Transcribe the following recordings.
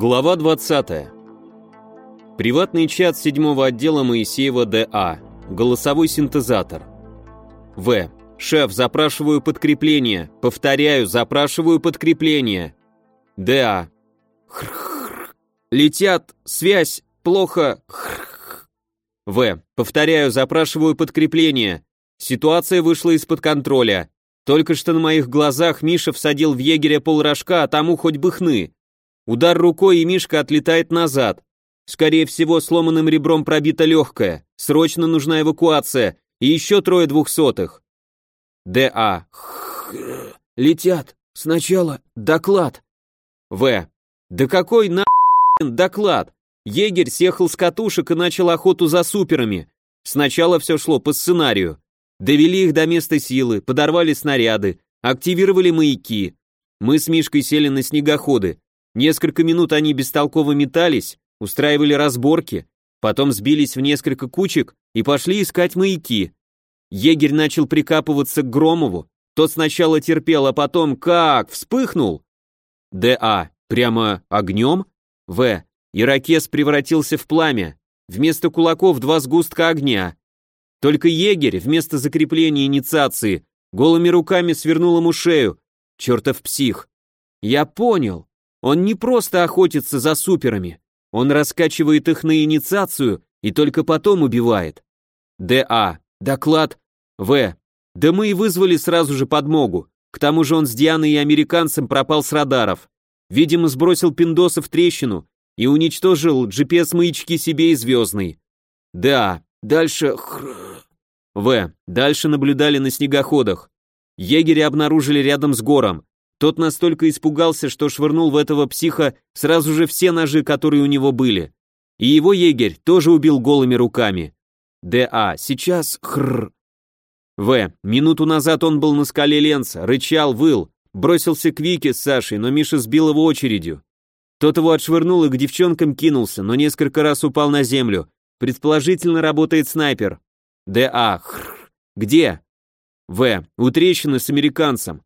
Глава 20. Приватный чат седьмого отдела Моисеева ДА. Голосовой синтезатор. В. Шеф, запрашиваю подкрепление. Повторяю, запрашиваю подкрепление. ДА. Хр-хр. Летят. Связь. Плохо. Хр-хр. В. Повторяю, запрашиваю подкрепление. Ситуация вышла из-под контроля. Только что на моих глазах Миша всадил в егеря полрожка, а тому хоть бы хны. Удар рукой, и Мишка отлетает назад. Скорее всего, сломанным ребром пробита легкая. Срочно нужна эвакуация. И еще трое двухсотых. Д.А. Летят. Сначала доклад. В. Да какой на доклад? Егерь съехал с катушек и начал охоту за суперами. Сначала все шло по сценарию. Довели их до места силы, подорвали снаряды, активировали маяки. Мы с Мишкой сели на снегоходы. Несколько минут они бестолково метались, устраивали разборки, потом сбились в несколько кучек и пошли искать маяки. Егерь начал прикапываться к Громову, тот сначала терпел, а потом как вспыхнул. Д.А. Прямо огнем? В. Иракес превратился в пламя. Вместо кулаков два сгустка огня. Только егерь вместо закрепления инициации голыми руками свернул ему шею. Чертов псих. Я понял. Он не просто охотится за суперами, он раскачивает их на инициацию и только потом убивает. Д.А. Доклад. В. Да мы и вызвали сразу же подмогу. К тому же он с Дианой и американцем пропал с радаров. Видимо, сбросил пиндоса в трещину и уничтожил GPS-маячки себе и звездный. Да, дальше... В. Дальше наблюдали на снегоходах. Егеря обнаружили рядом с гором. Тот настолько испугался, что швырнул в этого психа сразу же все ножи, которые у него были. И его егерь тоже убил голыми руками. Д.А. Сейчас хр. В. Минуту назад он был на скале Ленца, рычал, выл, бросился к Вике с Сашей, но Миша сбил его очередью. Тот его отшвырнул и к девчонкам кинулся, но несколько раз упал на землю. Предположительно работает снайпер. Д.А. Хр. Где? В. У трещины с американцем.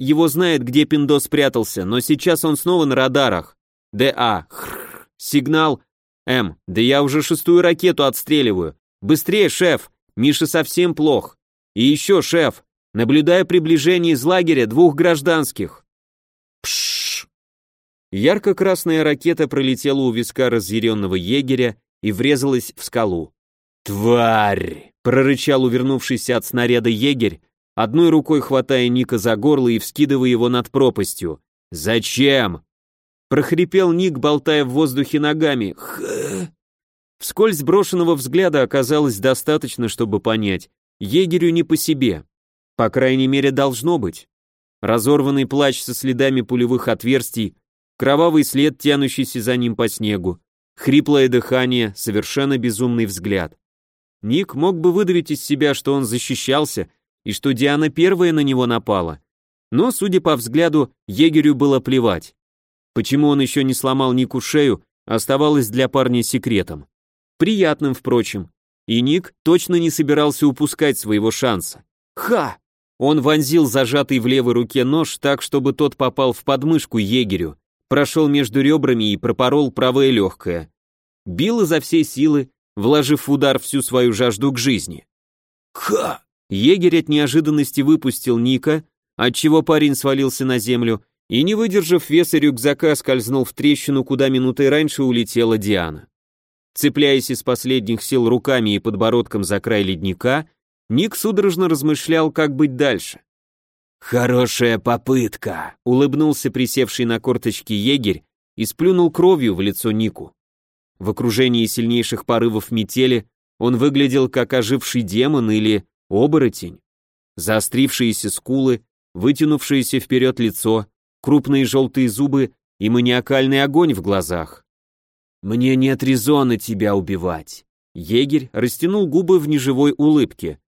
Его знает, где Пиндо спрятался, но сейчас он снова на радарах. ДА. Хррр. Сигнал. М. Да я уже шестую ракету отстреливаю. Быстрее, шеф. Миша совсем плох. И еще, шеф. Наблюдая приближение из лагеря двух гражданских. Пшш. Ярко-красная ракета пролетела у виска разъяренного егеря и врезалась в скалу. «Тварь!» — прорычал увернувшийся от снаряда егерь, одной рукой хватая Ника за горло и вскидывая его над пропастью. «Зачем?» прохрипел Ник, болтая в воздухе ногами. Х. Вскользь брошенного взгляда оказалось достаточно, чтобы понять, егерю не по себе. По крайней мере, должно быть. Разорванный плащ со следами пулевых отверстий, кровавый след, тянущийся за ним по снегу, хриплое дыхание, совершенно безумный взгляд. Ник мог бы выдавить из себя, что он защищался, и что Диана первая на него напала. Но, судя по взгляду, егерю было плевать. Почему он еще не сломал Нику шею, оставалось для парня секретом. Приятным, впрочем. И Ник точно не собирался упускать своего шанса. Ха! Он вонзил зажатый в левой руке нож так, чтобы тот попал в подмышку егерю, прошел между ребрами и пропорол правое легкое. Бил изо всей силы, вложив в удар всю свою жажду к жизни. «Ха!» Егерь от неожиданности выпустил Ника, отчего парень свалился на землю и, не выдержав веса рюкзака, скользнул в трещину, куда минутой раньше улетела Диана. Цепляясь из последних сил руками и подбородком за край ледника, Ник судорожно размышлял, как быть дальше. «Хорошая попытка», — улыбнулся присевший на корточки егерь и сплюнул кровью в лицо Нику. В окружении сильнейших порывов метели он выглядел как оживший демон или оборотень. Заострившиеся скулы, вытянувшееся вперед лицо, крупные желтые зубы и маниакальный огонь в глазах. «Мне нет резона тебя убивать». Егерь растянул губы в неживой улыбке.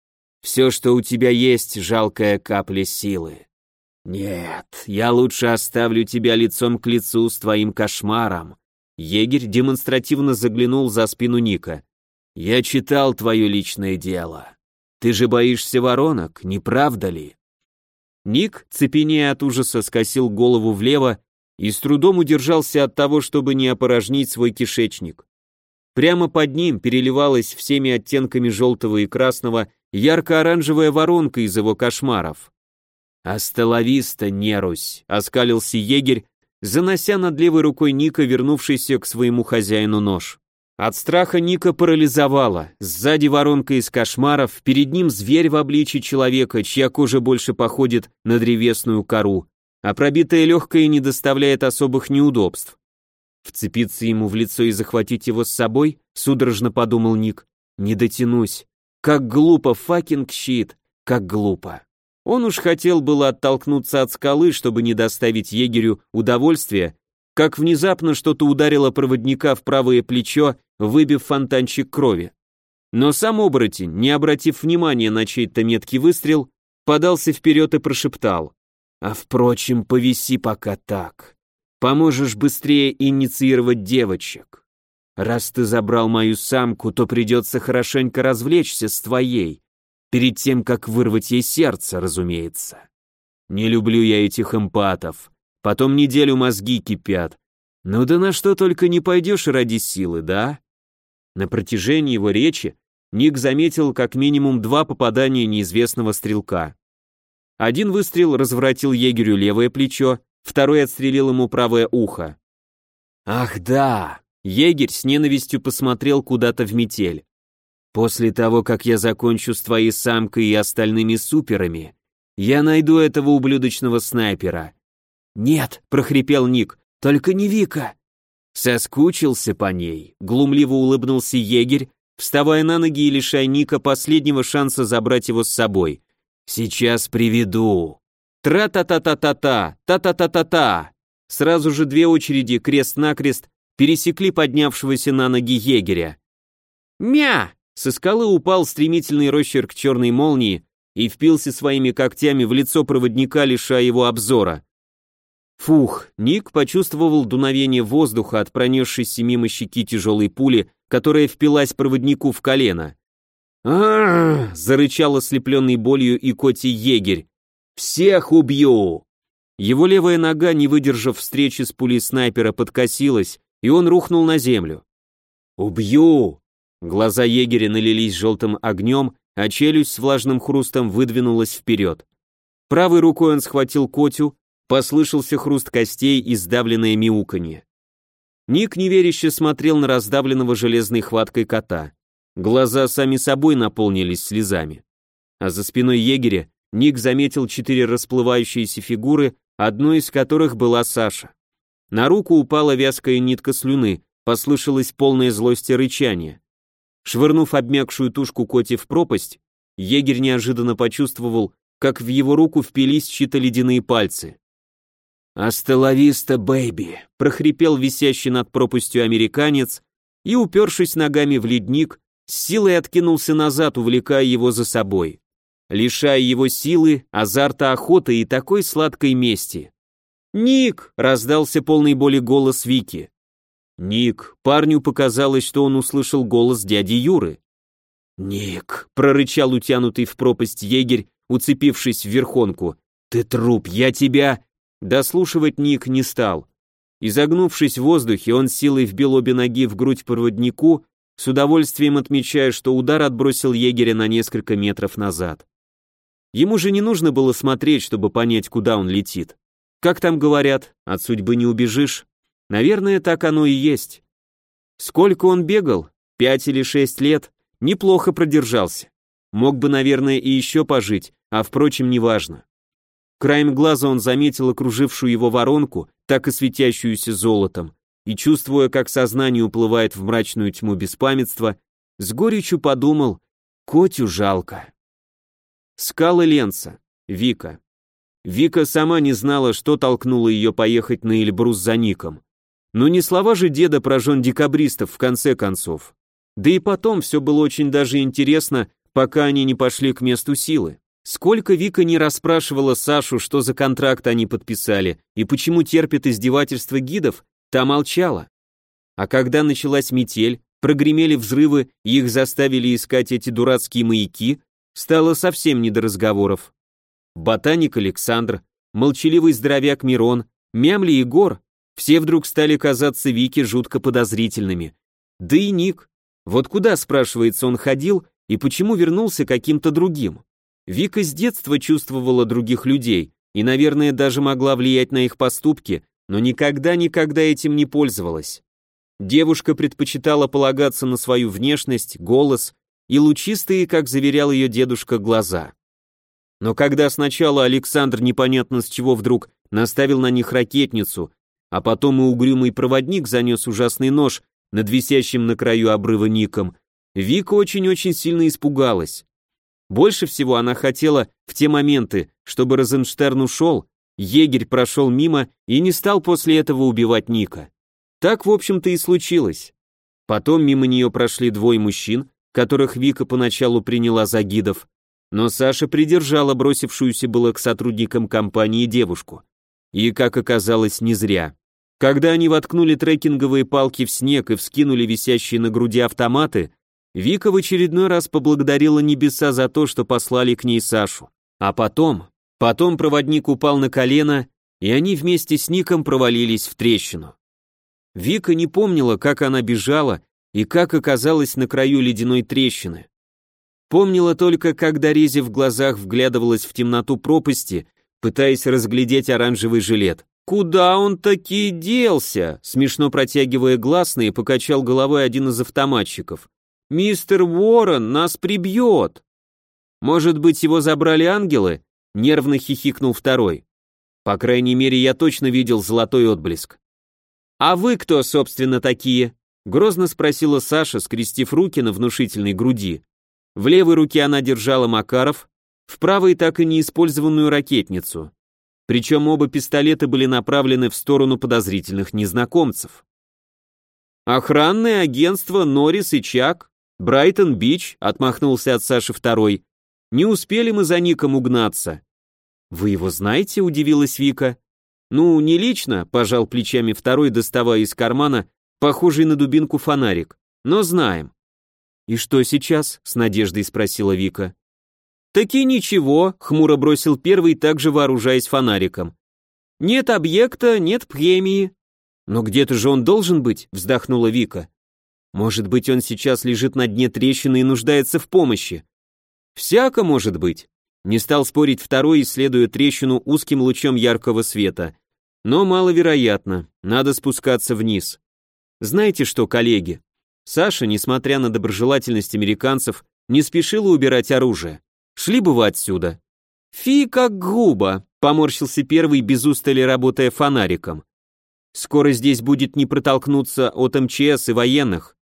«Все, что у тебя есть, жалкая капля силы. Нет, я лучше оставлю тебя лицом к лицу с твоим кошмаром». Егерь демонстративно заглянул за спину Ника. «Я читал твое личное дело. Ты же боишься воронок, не правда ли? Ник, цепенея от ужаса, скосил голову влево и с трудом удержался от того, чтобы не опорожнить свой кишечник. Прямо под ним переливалась всеми оттенками желтого и красного ярко-оранжевая воронка из его кошмаров. «Астеловиста, нерусь!» — оскалился егерь, занося над левой рукой Ника, вернувшийся к своему хозяину нож. От страха Ника парализовала. Сзади воронка из кошмаров, перед ним зверь в обличии человека, чья кожа больше походит на древесную кору, а пробитая легкая не доставляет особых неудобств. Вцепиться ему в лицо и захватить его с собой, судорожно подумал Ник. Не дотянусь. Как глупо, fucking shit, как глупо. Он уж хотел было оттолкнуться от скалы, чтобы не доставить егерю удовольствия, как внезапно что-то ударило проводника в правое плечо, выбив фонтанчик крови. Но сам оборотень, не обратив внимания на чей-то меткий выстрел, подался вперед и прошептал. «А впрочем, повиси пока так. Поможешь быстрее инициировать девочек. Раз ты забрал мою самку, то придется хорошенько развлечься с твоей, перед тем, как вырвать ей сердце, разумеется. Не люблю я этих эмпатов. Потом неделю мозги кипят. Ну да на что только не пойдешь ради силы, да? На протяжении его речи Ник заметил как минимум два попадания неизвестного стрелка. Один выстрел разворотил егерю левое плечо, второй отстрелил ему правое ухо. «Ах да!» Егерь с ненавистью посмотрел куда-то в метель. «После того, как я закончу с твоей самкой и остальными суперами, я найду этого ублюдочного снайпера». «Нет», — прохрипел Ник, — «только не Вика». Соскучился по ней, глумливо улыбнулся егерь, вставая на ноги и лишая Ника последнего шанса забрать его с собой. «Сейчас приведу». Тра-та-та-та-та-та, та-та-та-та-та. Сразу же две очереди крест-накрест пересекли поднявшегося на ноги егеря. Мя! Со скалы упал стремительный росчерк черной молнии и впился своими когтями в лицо проводника, лишая его обзора. Фух, Ник почувствовал дуновение воздуха от пронесшейся мимо щеки тяжелой пули, которая впилась проводнику в колено. а зарычал ослепленный болью и котий егерь. Всех убью!» Его левая нога, не выдержав встречи с пулей снайпера, подкосилась, и он рухнул на землю. «Убью!» Глаза егеря налились желтым огнем, а челюсть с влажным хрустом выдвинулась вперед. Правой рукой он схватил Котю, послышался хруст костей и сдавленное мяуканье. Ник неверяще смотрел на раздавленного железной хваткой кота. Глаза сами собой наполнились слезами. А за спиной егеря Ник заметил четыре расплывающиеся фигуры, одной из которых была Саша. На руку упала вязкая нитка слюны, послышалось полное злости рычание. Швырнув обмякшую тушку коти в пропасть, егерь неожиданно почувствовал, как в его руку впились чьи-то ледяные пальцы. «Астелависта, бэйби!» — прохрипел висящий над пропастью американец и, упершись ногами в ледник, с силой откинулся назад, увлекая его за собой лишая его силы, азарта охоты и такой сладкой мести. «Ник!» — раздался полный боли голос Вики. «Ник!» — парню показалось, что он услышал голос дяди Юры. «Ник!» — прорычал утянутый в пропасть егерь, уцепившись в верхонку. «Ты труп, я тебя...» Дослушивать Ник не стал. Изогнувшись в воздухе, он силой вбил обе ноги в грудь проводнику, с удовольствием отмечая, что удар отбросил егеря на несколько метров назад. Ему же не нужно было смотреть, чтобы понять, куда он летит. Как там говорят, от судьбы не убежишь. Наверное, так оно и есть. Сколько он бегал? Пять или шесть лет? Неплохо продержался. Мог бы, наверное, и еще пожить, а впрочем, неважно. Краем глаза он заметил окружившую его воронку, так и светящуюся золотом, и, чувствуя, как сознание уплывает в мрачную тьму беспамятства, с горечью подумал, Котю жалко. Скалы Ленца. Вика. Вика сама не знала, что толкнуло ее поехать на Эльбрус за Ником. Но не слова же деда про жен декабристов в конце концов. Да и потом все было очень даже интересно, пока они не пошли к месту силы. Сколько Вика не расспрашивала Сашу, что за контракт они подписали и почему терпит издевательства гидов, та молчала. А когда началась метель, прогремели взрывы и их заставили искать эти дурацкие маяки, Стало совсем не до разговоров. Ботаник Александр, молчаливый здоровяк Мирон, Мямли Егор Все вдруг стали казаться Вике жутко подозрительными. Да и Ник. Вот куда, спрашивается, он ходил и почему вернулся каким-то другим? Вика с детства чувствовала других людей и, наверное, даже могла влиять на их поступки, но никогда-никогда этим не пользовалась. Девушка предпочитала полагаться на свою внешность, голос и лучистые, как заверял ее дедушка, глаза. Но когда сначала Александр непонятно с чего вдруг наставил на них ракетницу, а потом и угрюмый проводник занес ужасный нож над висящим на краю обрыва ником, Вика очень-очень сильно испугалась. Больше всего она хотела в те моменты, чтобы Розенштерн ушел, егерь прошел мимо и не стал после этого убивать Ника. Так, в общем-то, и случилось. Потом мимо нее прошли двое мужчин, которых Вика поначалу приняла за гидов, но Саша придержала бросившуюся было к сотрудникам компании девушку. И, как оказалось, не зря. Когда они воткнули трекинговые палки в снег и вскинули висящие на груди автоматы, Вика в очередной раз поблагодарила небеса за то, что послали к ней Сашу. А потом, потом проводник упал на колено, и они вместе с Ником провалились в трещину. Вика не помнила, как она бежала и как оказалась на краю ледяной трещины. Помнила только, как Дорези в глазах вглядывалась в темноту пропасти, пытаясь разглядеть оранжевый жилет. «Куда он таки делся?» Смешно протягивая гласные, покачал головой один из автоматчиков. «Мистер Уоррен нас прибьет!» «Может быть, его забрали ангелы?» — нервно хихикнул второй. «По крайней мере, я точно видел золотой отблеск». «А вы кто, собственно, такие?» — грозно спросила Саша, скрестив руки на внушительной груди. В левой руке она держала Макаров, в правой так и неиспользованную ракетницу. Причем оба пистолета были направлены в сторону подозрительных незнакомцев. «Охранное агентство Норрис и Чак», «Брайтон-Бич», — отмахнулся от Саши второй. «Не успели мы за Ником угнаться». «Вы его знаете?» — удивилась Вика. «Ну, не лично», — пожал плечами второй, доставая из кармана похожий на дубинку фонарик. «Но знаем». «И что сейчас?» — с надеждой спросила Вика. «Таки ничего», — хмуро бросил первый, также вооружаясь фонариком. «Нет объекта, нет премии». «Но где-то же он должен быть», — вздохнула Вика. Может быть, он сейчас лежит на дне трещины и нуждается в помощи. Всяко может быть. Не стал спорить второй, исследуя трещину узким лучом яркого света. Но маловероятно, надо спускаться вниз. Знаете что, коллеги? Саша, несмотря на доброжелательность американцев, не спешила убирать оружие. Шли бы вы отсюда. Фи, как грубо, поморщился первый, без устали работая фонариком. Скоро здесь будет не протолкнуться от МЧС и военных.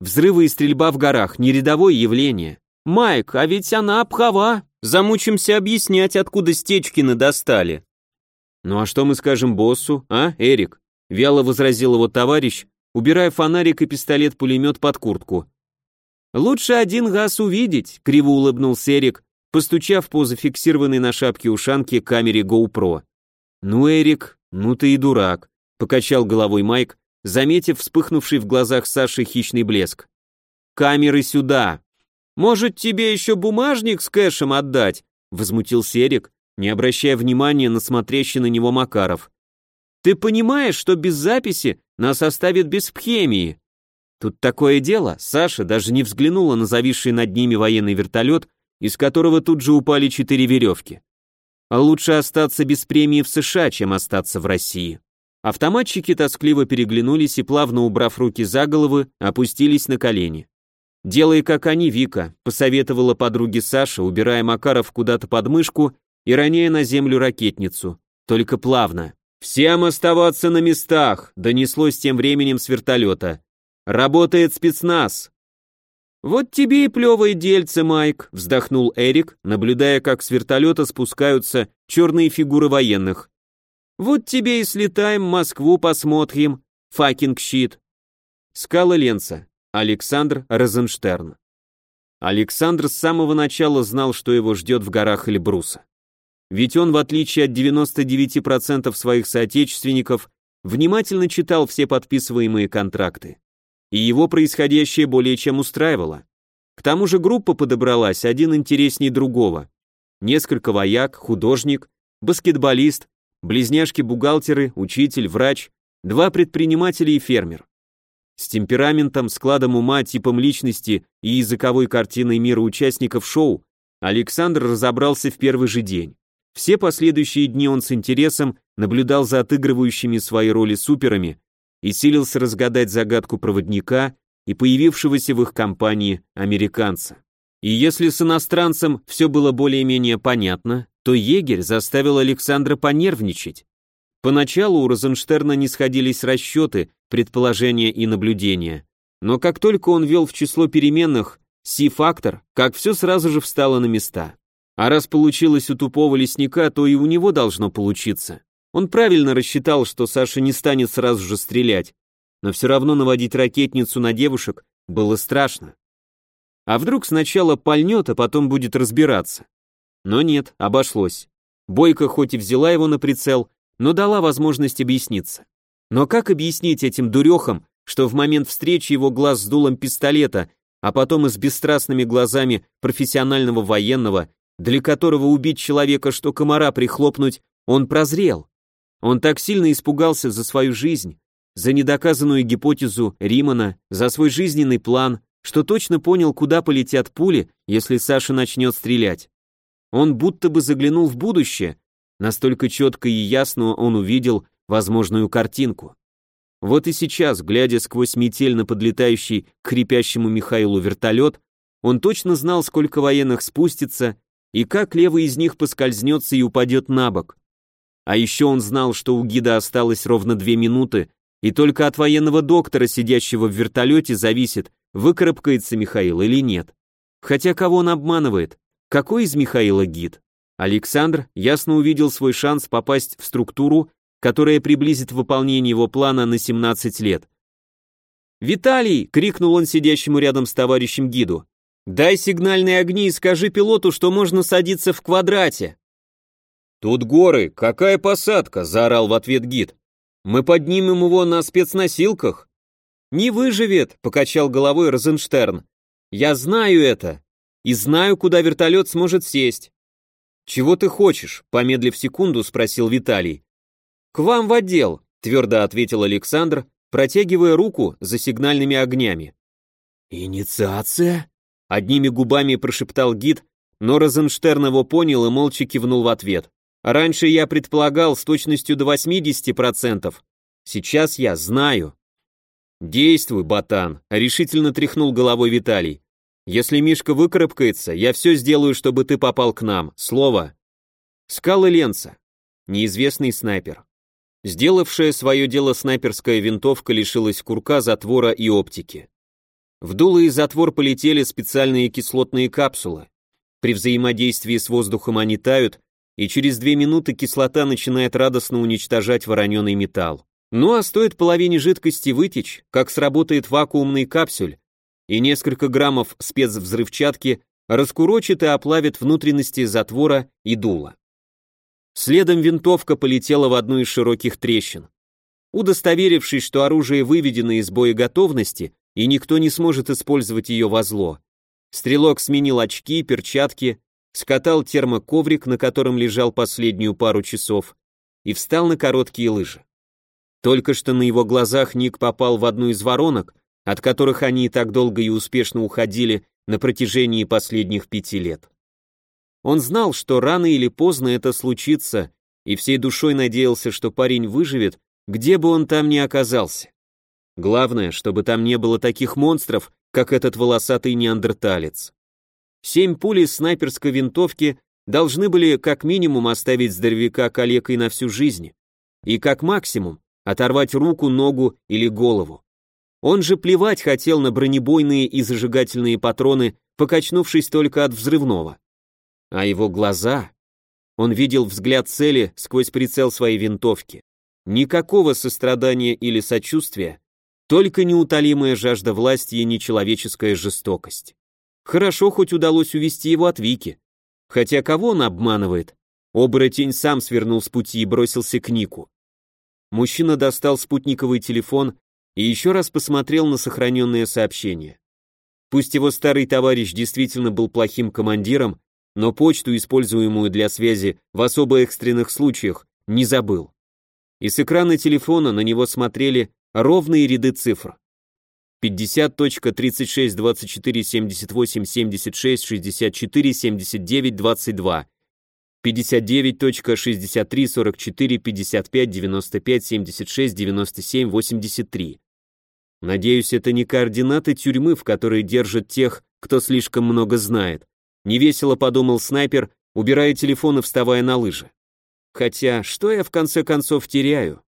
Взрывы и стрельба в горах – не рядовое явление. Майк, а ведь она пхова. Замучимся объяснять, откуда Стечкины достали. Ну а что мы скажем боссу, а, Эрик? Вяло возразил его товарищ, убирая фонарик и пистолет-пулемет под куртку. «Лучше один газ увидеть», — криво улыбнулся Эрик, постучав по зафиксированной на шапке ушанки камере GoPro. «Ну, Эрик, ну ты и дурак», — покачал головой Майк, заметив вспыхнувший в глазах Саши хищный блеск. «Камеры сюда!» «Может, тебе еще бумажник с кэшем отдать?» — возмутился Эрик, не обращая внимания на смотрящий на него Макаров. «Ты понимаешь, что без записи нас оставят без пхемии?» Тут такое дело, Саша даже не взглянула на зависший над ними военный вертолет, из которого тут же упали четыре веревки. А лучше остаться без премии в США, чем остаться в России. Автоматчики тоскливо переглянулись и, плавно убрав руки за головы, опустились на колени. «Делай, как они, Вика», — посоветовала подруге Саша, убирая Макаров куда-то под мышку и роняя на землю ракетницу. «Только плавно». «Всем оставаться на местах», — донеслось тем временем с вертолета. «Работает спецназ». «Вот тебе и плевое дельце, Майк», — вздохнул Эрик, наблюдая, как с вертолета спускаются черные фигуры военных. Вот тебе и слетаем, Москву посмотрим. Факинг щит. Скала Ленца. Александр Розенштерн. Александр с самого начала знал, что его ждет в горах Эльбруса. Ведь он, в отличие от 99% своих соотечественников, внимательно читал все подписываемые контракты. И его происходящее более чем устраивало. К тому же группа подобралась один интересней другого. Несколько вояк, художник, баскетболист, Близняшки-бухгалтеры, учитель, врач, два предпринимателя и фермер. С темпераментом, складом ума, типом личности и языковой картиной мира участников шоу Александр разобрался в первый же день. Все последующие дни он с интересом наблюдал за отыгрывающими свои роли суперами и силился разгадать загадку проводника и появившегося в их компании американца. И если с иностранцем все было более-менее понятно, то егерь заставил Александра понервничать. Поначалу у Розенштерна не сходились расчеты, предположения и наблюдения. Но как только он ввел в число переменных си-фактор, как все сразу же встало на места. А раз получилось у тупого лесника, то и у него должно получиться. Он правильно рассчитал, что Саша не станет сразу же стрелять, но все равно наводить ракетницу на девушек было страшно. А вдруг сначала пальнет, а потом будет разбираться? Но нет, обошлось. Бойко хоть и взяла его на прицел, но дала возможность объясниться. Но как объяснить этим дурехам, что в момент встречи его глаз с дулом пистолета, а потом и с бесстрастными глазами профессионального военного, для которого убить человека, что комара прихлопнуть, он прозрел? Он так сильно испугался за свою жизнь, за недоказанную гипотезу Римана, за свой жизненный план, что точно понял, куда полетят пули, если Саша начнет стрелять. Он будто бы заглянул в будущее, настолько четко и ясно он увидел возможную картинку. Вот и сейчас, глядя сквозь метель на подлетающий к хрипящему Михаилу вертолет, он точно знал, сколько военных спустится и как левый из них поскользнется и упадет на бок. А еще он знал, что у гида осталось ровно две минуты, и только от военного доктора, сидящего в вертолете, зависит, выкарабкается Михаил или нет. Хотя кого он обманывает? Какой из Михаила гид? Александр ясно увидел свой шанс попасть в структуру, которая приблизит выполнение его плана на 17 лет. «Виталий!» — крикнул он сидящему рядом с товарищем гиду. «Дай сигнальные огни и скажи пилоту, что можно садиться в квадрате!» «Тут горы, какая посадка!» — заорал в ответ гид. «Мы поднимем его на спецносилках!» «Не выживет!» — покачал головой Розенштерн. «Я знаю это! И знаю, куда вертолет сможет сесть!» «Чего ты хочешь?» — помедлив секунду, спросил Виталий. «К вам в отдел!» — твердо ответил Александр, протягивая руку за сигнальными огнями. «Инициация?» — одними губами прошептал гид, но Розенштерн его понял и молча кивнул в ответ. Раньше я предполагал с точностью до 80%. Сейчас я знаю. Действуй, ботан, решительно тряхнул головой Виталий. Если Мишка выкарабкается, я все сделаю, чтобы ты попал к нам. Слово. Скалы Ленца. Неизвестный снайпер. Сделавшая свое дело снайперская винтовка лишилась курка, затвора и оптики. В дуло и затвор полетели специальные кислотные капсулы. При взаимодействии с воздухом они тают, и через две минуты кислота начинает радостно уничтожать вороненый металл. Ну а стоит половине жидкости вытечь, как сработает вакуумный капсюль, и несколько граммов спецвзрывчатки раскурочит и оплавит внутренности затвора и дула. Следом винтовка полетела в одну из широких трещин. Удостоверившись, что оружие выведено из боеготовности и никто не сможет использовать ее во зло, стрелок сменил очки, перчатки, скатал термоковрик, на котором лежал последнюю пару часов, и встал на короткие лыжи. Только что на его глазах Ник попал в одну из воронок, от которых они так долго и успешно уходили на протяжении последних пяти лет. Он знал, что рано или поздно это случится, и всей душой надеялся, что парень выживет, где бы он там ни оказался. Главное, чтобы там не было таких монстров, как этот волосатый неандерталец. Семь пуль снайперской винтовки должны были как минимум оставить здоровяка калекой на всю жизнь, и как максимум оторвать руку, ногу или голову. Он же плевать хотел на бронебойные и зажигательные патроны, покачнувшись только от взрывного. А его глаза... Он видел взгляд цели сквозь прицел своей винтовки. Никакого сострадания или сочувствия, только неутолимая жажда власти и нечеловеческая жестокость. Хорошо хоть удалось увести его от Вики. Хотя кого он обманывает? Оборотень сам свернул с пути и бросился к Нику. Мужчина достал спутниковый телефон и еще раз посмотрел на сохраненное сообщение. Пусть его старый товарищ действительно был плохим командиром, но почту, используемую для связи в особо экстренных случаях, не забыл. и с экрана телефона на него смотрели ровные ряды цифр. 50.36.24.78.76.64.79.22 59.63.44.55.95.76.97.83 Надеюсь, это не координаты тюрьмы, в которой держат тех, кто слишком много знает. Невесело подумал снайпер, убирая телефон и вставая на лыжи. Хотя, что я в конце концов теряю?